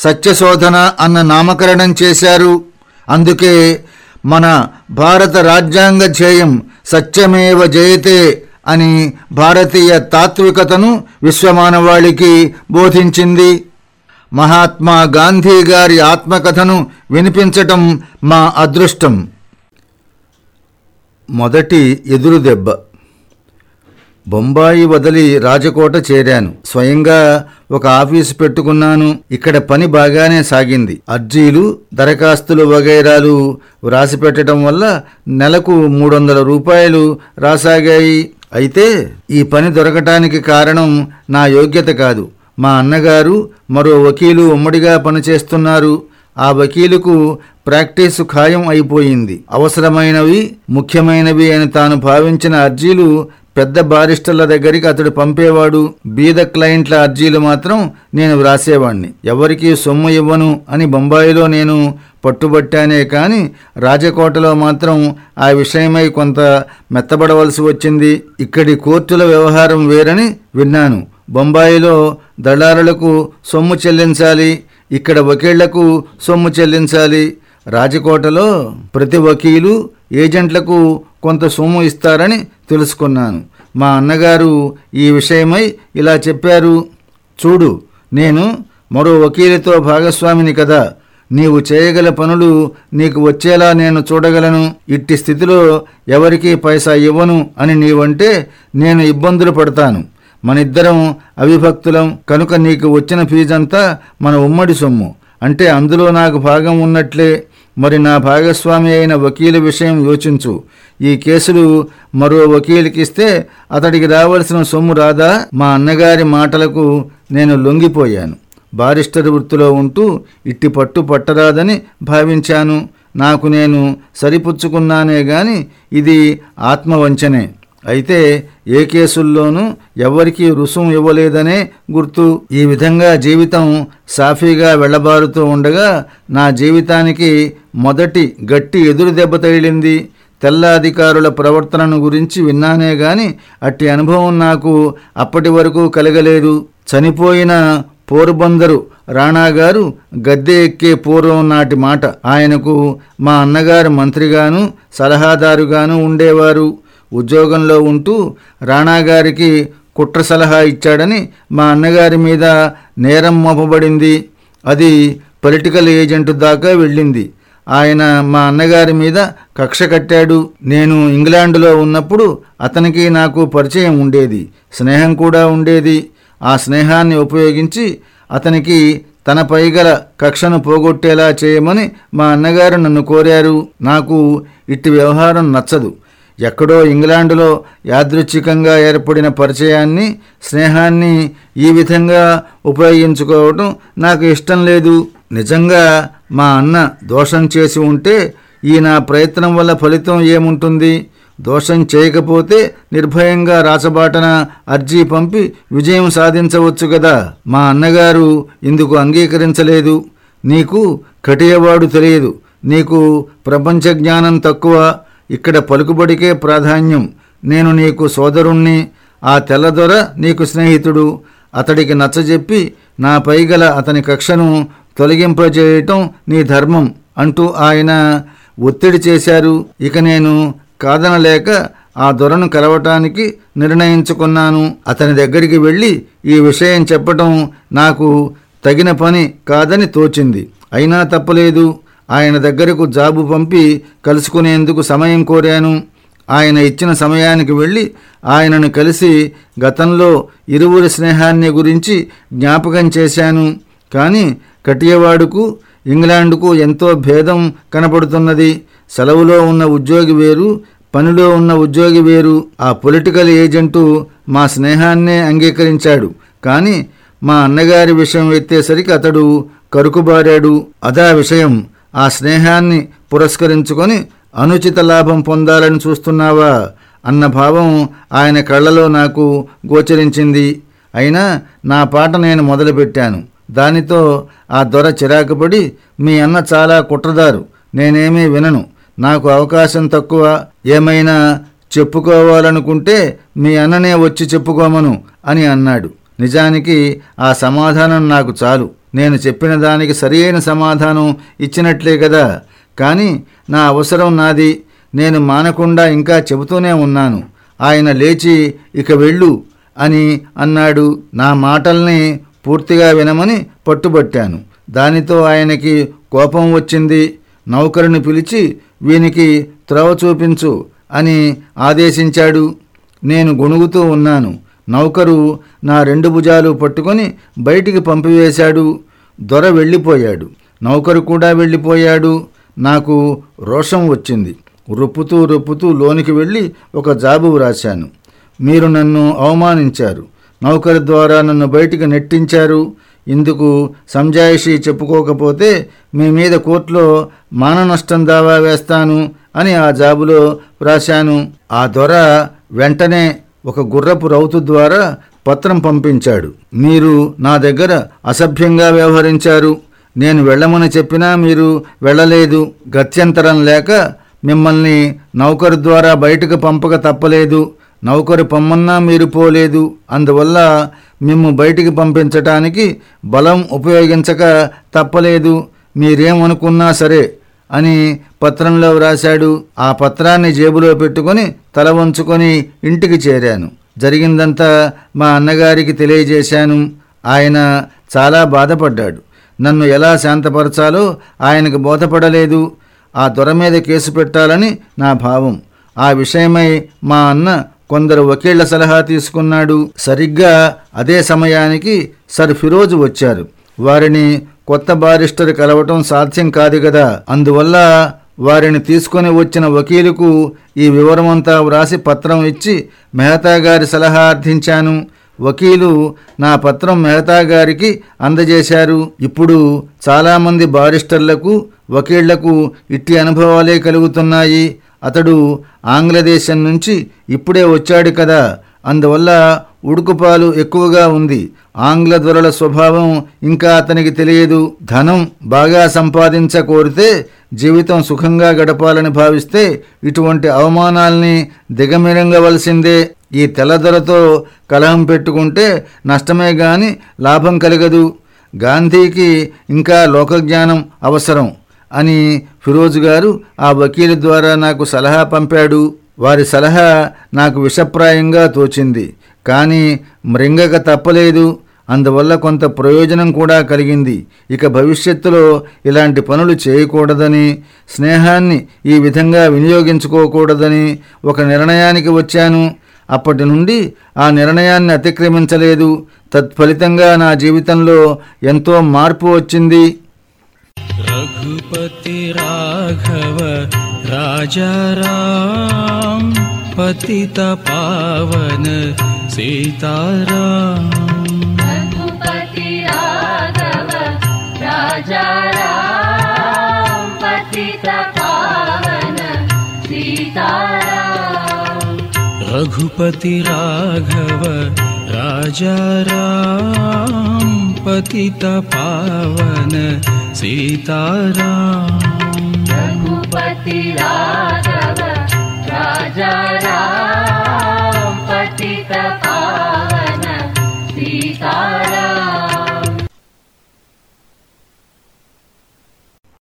సత్యశోధన అన్న నామకరణం చేశారు. అందుకే మన భారత రాజ్యాంగ ధ్యేయం సత్యమేవ జయతే అని భారతీయ తాత్వికతను విశ్వమానవాళికి బోధించింది. మహాత్మా గాంధీ గారి ఆత్మకథను వినిపించటం మా అదృష్టం. మొదటి ఎదురు దెబ్బ బొంబాయి వదిలి రాజకోట చేరాను. స్వయంగా ఒక ఆఫీసు పెట్టుకున్నాను. ఇక్కడ పని బాగానే సాగింది. అర్జీలు దరఖాస్తులు వగైరాలు వ్రాసి పెట్టడం వల్ల నెలకు మూడు వందల రూపాయలు రాసాగాయి. అయితే ఈ పని దొరకటానికి కారణం నా యోగ్యత కాదు. మా అన్నగారు మరో వకీలు ఉమ్మడిగా పనిచేస్తున్నారు. ఆ వకీలుకు ప్రాక్టీసు ఖాయం అయిపోయింది. అవసరమైనవి ముఖ్యమైనవి అని తాను భావించిన అర్జీలు పెద్ద బారిస్టర్ల దగ్గరికి అతడు పంపేవాడు. బీద క్లయింట్ల అర్జీలు మాత్రం నేను వ్రాసేవాణ్ణి. ఎవరికీ సొమ్ము ఇవ్వను అని బొంబాయిలో నేను పట్టుబట్టానే కాని రాజకోటలో మాత్రం ఆ విషయమై కొంత మెత్తబడవలసి వచ్చింది. ఇక్కడి కోర్టుల వ్యవహారం వేరని విన్నాను. బొంబాయిలో దళారులకు సొమ్ము చెల్లించాలి. ఇక్కడ వకీళ్ళకు సొమ్ము చెల్లించాలి. రాజకోటలో ప్రతి వకీలు ఏజెంట్లకు కొంత సొమ్ము ఇస్తారని తెలుసుకున్నాను. మా అన్నగారు ఈ విషయమై ఇలా చెప్పారు. చూడు నేను మరో వకీలతో భాగస్వామిని కదా. నీవు చేయగల పనులు నీకు వచ్చేలా నేను చూడగలను. ఇట్టి స్థితిలో ఎవరికీ పైసా ఇవ్వను అని నీవంటే నేను ఇబ్బందులు పడతాను. మనిద్దరం అవిభక్తులం కనుక నీకు వచ్చిన ఫీజంతా మన ఉమ్మడి సొమ్ము. అంటే అందులో నాకు భాగం ఉన్నట్లే. మరి నా భాగస్వామి అయిన వకీలు విషయం యోచించు. ఈ కేసులు మరో వకీలుకిస్తే అతడికి రావలసిన సొమ్ము రాదా? మా అన్నగారి మాటలకు నేను లొంగిపోయాను. బారిస్టర్ వృత్తిలో ఉంటూ ఇట్టి పట్టు పట్టరాదని భావించాను. నాకు నేను సరిపుచ్చుకున్నానే గాని ఇది ఆత్మవంచనే. అయితే ఏ కేసుల్లోనూ ఎవ్వరికీ రుసుం ఇవ్వలేదనే గుర్తు. ఈ విధంగా జీవితం సాఫీగా వెళ్ళబారుతూ ఉండగా నా జీవితానికి మొదటి గట్టి ఎదురు దెబ్బ తగిలింది. తెల్ల అధికారుల ప్రవర్తనను గురించి విన్నానే గాని అట్టి అనుభవం నాకు అప్పటి వరకు కలగలేదు. చనిపోయిన పోరుబందరు రాణా గారు గద్దె ఎక్కే పూర్వం నాటి మాట. ఆయనకు మా అన్నగారు మంత్రిగాను సలహాదారుగాను ఉండేవారు. ఉద్యోగంలో ఉంటూ రాణా గారికి కుట్ర సలహా ఇచ్చాడని మా అన్నగారి మీద నేరం మోపబడింది. అది పొలిటికల్ ఏజెంట్ దాకా వెళ్ళింది. ఆయన మా అన్నగారి మీద కక్ష కట్టాడు. నేను ఇంగ్లాండ్లో ఉన్నప్పుడు అతనికి నాకు పరిచయం ఉండేది. స్నేహం కూడా ఉండేది. ఆ స్నేహాన్ని ఉపయోగించి అతనికి తనపై గల కక్షను పోగొట్టేలా చేయమని మా అన్నగారు నన్ను కోరారు. నాకు ఇట్టి వ్యవహారం నచ్చదు. ఎక్కడో ఇంగ్లాండులో యాదృచ్ఛికంగా ఏర్పడిన పరిచయాన్ని స్నేహాన్ని ఈ విధంగా ఉపయోగించుకోవటం నాకు ఇష్టం లేదు. నిజంగా మా అన్న దోషం చేసి ఉంటే ఈ నా ప్రయత్నం వల్ల ఫలితం ఏముంటుంది? దోషం చేయకపోతే నిర్భయంగా రాచబాటన అర్జీ పంపి విజయం సాధించవచ్చు కదా మా అన్నగారు ఇందుకు అంగీకరించలేదు. నీకు కటియవాడు తెలియదు. నీకు ప్రపంచ జ్ఞానం తక్కువ. ఇక్కడ పలుకుబడికే ప్రాధాన్యం. నేను నీకు సోదరుణ్ణి ఆ తెల్లదొర నీకు స్నేహితుడు. అతడికి నచ్చజెప్పి నాపై గల అతని కక్షను తొలగింపజేయటం నీ ధర్మం అంటూ ఆయన ఒత్తిడి చేశారు. ఇక నేను కాదనలేక ఆ దొరను కలవటానికి నిర్ణయించుకున్నాను. అతని దగ్గరికి వెళ్ళి ఈ విషయం చెప్పటం నాకు తగిన పని కాదని తోచింది. అయినా తప్పలేదు. ఆయన దగ్గరకు జాబు పంపి కలుసుకునేందుకు సమయం కోరాను. ఆయన ఇచ్చిన సమయానికి వెళ్ళి ఆయనను కలిసి గతంలో ఇరువురి స్నేహాన్ని గురించి జ్ఞాపకం చేశాను. కానీ కటియవాడుకు ఇంగ్లాండుకు ఎంతో భేదం కనపడుతున్నది. సెలవులో ఉన్న ఉద్యోగి వేరు పనిలో ఉన్న ఉద్యోగి వేరు. ఆ పొలిటికల్ ఏజెంటు మా స్నేహాన్నే అంగీకరించాడు. కానీ మా అన్నగారి విషయం ఎత్తేసరికి అతడు కరుకుబారాడు. అదా విషయం. ఆ స్నేహాన్ని పురస్కరించుకొని అనుచిత లాభం పొందాలని చూస్తున్నావా అన్న భావం ఆయన కళ్ళలో నాకు గోచరించింది. అయినా నా పాట నేను మొదలుపెట్టాను. దానితో ఆ దొర చిరాకుపడి మీ అన్న చాలా కుట్రదారు. నేనేమీ వినను. నాకు అవకాశం తక్కువ. ఏమైనా చెప్పుకోవాలనుకుంటే మీ అన్ననే వచ్చి చెప్పుకోమను అని అన్నాడు. నిజానికి ఆ సమాధానం నాకు చాలు. నేను చెప్పిన దానికి సరియైన సమాధానం ఇచ్చినట్లే కదా కానీ నా అవసరం నాది. నేను మానకుండా ఇంకా చెబుతూనే ఉన్నాను. ఆయన లేచి ఇక వెళ్ళు అని అన్నాడు. నా మాటల్ని పూర్తిగా వినమని పట్టుబట్టాను. దానితో ఆయనకి కోపం వచ్చింది. నౌకరుని పిలిచి వీనికి త్రవ చూపించు అని ఆదేశించాడు. నేను గొణుగుతూ ఉన్నాను. నౌకరు నా రెండు భుజాలు పట్టుకొని బయటికి పంపివేశాడు. దొర వెళ్ళిపోయాడు. నౌకరు కూడా వెళ్ళిపోయాడు. నాకు రోషం వచ్చింది. రొప్పుతూ రొప్పుతూ లోనికి వెళ్ళి ఒక జాబు వ్రాశాను. మీరు నన్ను అవమానించారు. నౌకరు ద్వారా నన్ను బయటికి నెట్టించారు. ఇందుకు సంజాయిషి చెప్పుకోకపోతే మీ మీద కోర్టులో మాన నష్టం దావా వేస్తాను అని ఆ జాబులో వ్రాశాను. ఆ దొర వెంటనే ఒక గుర్రపు రౌతు ద్వారా పత్రం పంపించాడు. మీరు నా దగ్గర అసభ్యంగా వ్యవహరించారు. నేను వెళ్ళమని చెప్పినా మీరు వెళ్ళలేదు. గత్యంతరం లేక మిమ్మల్ని నౌకరు ద్వారా బయటకు పంపక తప్పలేదు. నౌకరు పొమ్మన్నా మీరు పోలేదు. అందువల్ల మిమ్ము బయటికి పంపించటానికి బలం ఉపయోగించక తప్పలేదు. మీరేమనుకున్నా సరే అని పత్రంలో వ్రాశాడు. ఆ పత్రాన్ని జేబులో పెట్టుకొని తల వంచుకొని ఇంటికి చేరాను. జరిగిందంతా మా అన్నగారికి తెలియజేశాను. ఆయన చాలా బాధపడ్డాడు. నన్ను ఎలా శాంతపరచాలో ఆయనకు బోధపడలేదు. ఆ దొర మీద కేసు పెట్టాలని నా భావం. ఆ విషయమై మా అన్న కొందరు వకీళ్ళ సలహా తీసుకున్నాడు. సరిగ్గా అదే సమయానికి సర్ ఫిరోజు వచ్చారు. వారిని కొత్త బారిస్టర్ కలవటం సాధ్యం కాదు కదా అందువల్ల వారిని తీసుకొని వచ్చిన వకీలుకు ఈ వివరమంతా వ్రాసి పత్రం ఇచ్చి మెహతా గారి సలహా అర్థించాను. వకీలు నా పత్రం మెహతా గారికి అందజేశారు. ఇప్పుడు చాలామంది బారిస్టర్లకు వకీళ్ళకు ఇట్టి అనుభవాలే కలుగుతున్నాయి. అతడు ఆంగ్లదేశం నుంచి ఇప్పుడే వచ్చాడు కదా. అందువల్ల ఉడుకుపాలు ఎక్కువగా ఉంది. ఆంగ్ల దొరల స్వభావం ఇంకా అతనికి తెలియదు. ధనం బాగా సంపాదించకోరితే జీవితం సుఖంగా గడపాలని భావిస్తే ఇటువంటి అవమానాల్ని దిగమిరంగవలసిందే ఈ తెల్లదొరతో కలహం పెట్టుకుంటే నష్టమే గాని లాభం కలగదు. గాంధీకి ఇంకా లోకజ్ఞానం అవసరం అని ఫిరోజు గారు ఆ వకీలు ద్వారా నాకు సలహా పంపాడు. వారి సలహా నాకు విషప్రాయంగా తోచింది. కానీ మృంగక తప్పలేదు. అందువల్ల కొంత ప్రయోజనం కూడా కలిగింది. ఇక భవిష్యత్తులో ఇలాంటి పనులు చేయకూడదని స్నేహాన్ని ఈ విధంగా వినియోగించుకోకూడదని ఒక నిర్ణయానికి వచ్చాను. అప్పటి నుండి ఆ నిర్ణయాన్ని అతిక్రమించలేదు. తత్ఫలితంగా నా జీవితంలో ఎంతో మార్పు వచ్చింది. राजा राम पतिता पावन सीतारा रघुपति राघव राजा राम पतिता पावन सीतारा पति राजा राम पतित पावन सीताराम